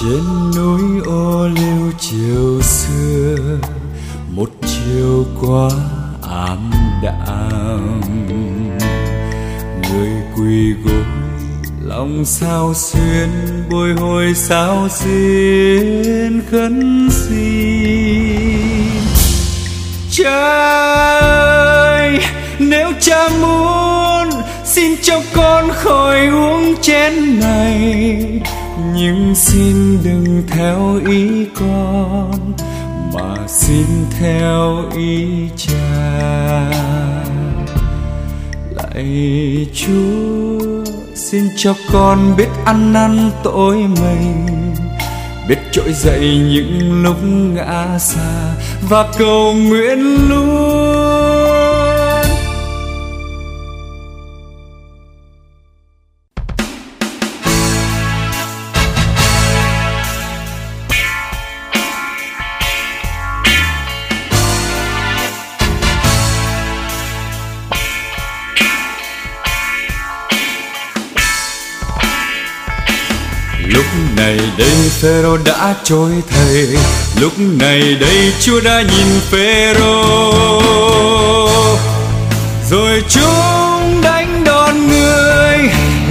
Trên núi ô liu chiều xưa, một chiều qua ảm đạm. Người quỳ gối lòng sao xuyên, bồi hồi sao xuyên khấn xin. Trời, nếu cha muốn, xin cho con khỏi uống chén này nhưng xin đừng theo ý con, mà xin theo ý cha. Lạy chúa, xin cho con biết ăn năn tội mình, biết trỗi dậy những lúc ngã xa và cầu nguyện luôn này đây Phêrô đã trôi thầy, Lúc này đây Chúa đã nhìn Phêrô. Rồi chúng đánh đòn người,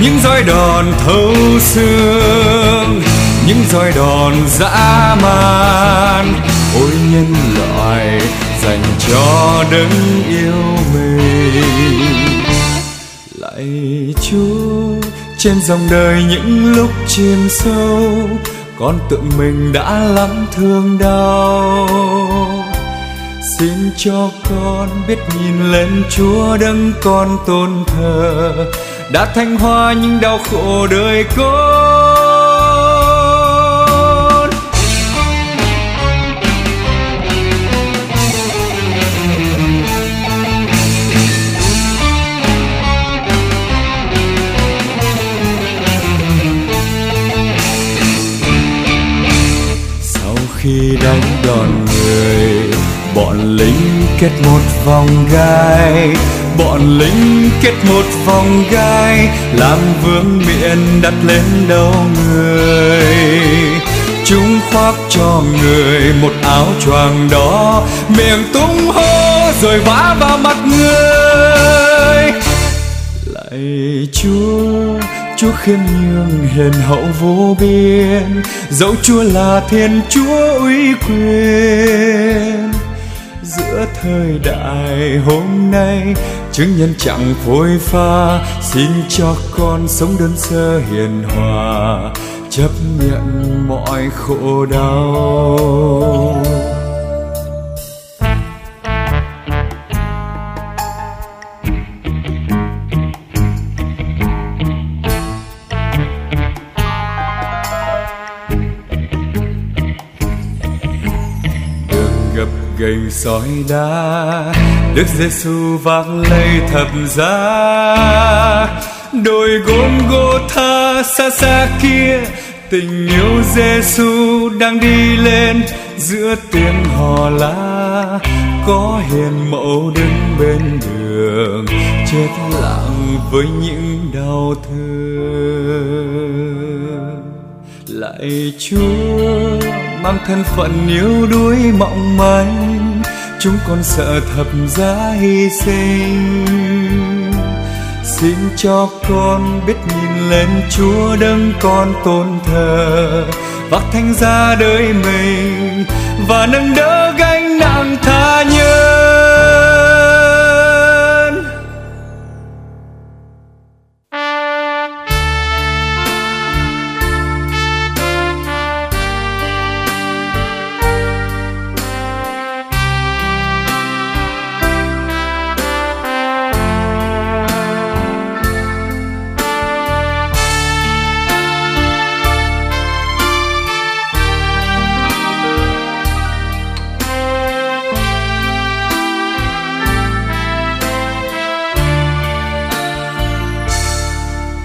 Những roi đòn thấu xương, Những roi đòn dã man. Ôi nhân loại, dành cho đấng yêu mình. Lạy Chúa trên dòng đời những lúc chìm sâu, con tự mình đã lắm thương đau. Xin cho con biết nhìn lên chúa đấng con tôn thờ, đã thanh hoa những đau khổ đời con. Khi đánh đòn người, bọn lính kết một vòng gai. Bọn lính kết một vòng gai, làm vương miện đặt lên đầu người. Chúng khoác cho người một áo choàng đỏ, miệng tung hô rồi vã vào mặt người lạy chúa chúa khiêm nhường hiền hậu vô biên. Dẫu chúa là thiên chúa uy quyền. Giữa thời đại hôm nay, chứng nhân chẳng phôi pha, xin cho con sống đơn sơ hiền hòa, chấp nhận mọi khổ đau. Soi đá, đức giêsu vác lấy thập giá. Đồi gôn gô tha xa xa kia, tình yêu giêsu đang đi lên. Giữa tiếng hò la, có hiền mẫu đứng bên đường, chết lặng với những đau thương. Lại chúa, mang thân phận yếu đuối mộng manh chúng con sợ thập giá hy sinh. Xin cho con biết nhìn lên chúa đấng con tôn thờ, vác thanh giá đời mình và nâng đỡ gánh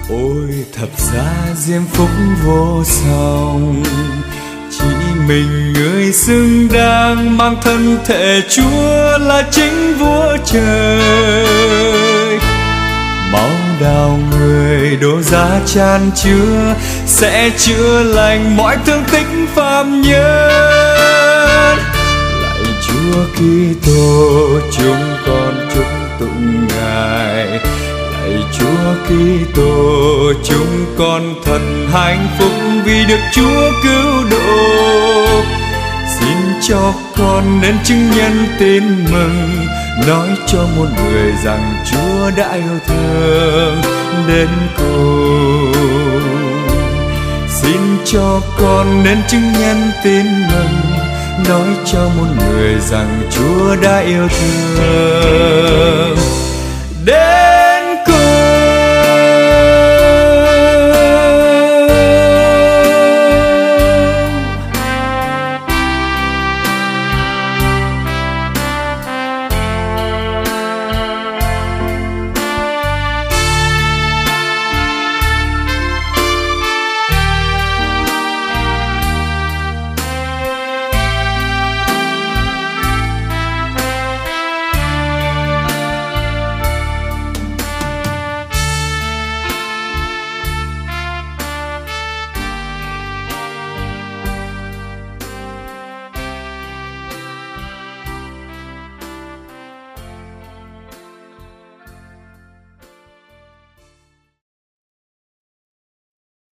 ôi thập giá diêm phúc vô song chỉ mình người xứng đáng mang thân thể chúa là chính vua trời. Máu đào người đổ ra chan chứa, sẽ chữa lành mọi thương tích phàm nhân. Lạy chúa kitô, chúng con kitô chúng con thật hạnh phúc vì được chúa cứu độ, xin cho con nên chứng nhân tin mừng, nói cho một người rằng Chúa đã yêu thương đến cùng. Xin cho con nên chứng nhân tin mừng, nói cho một người rằng Chúa đã yêu thương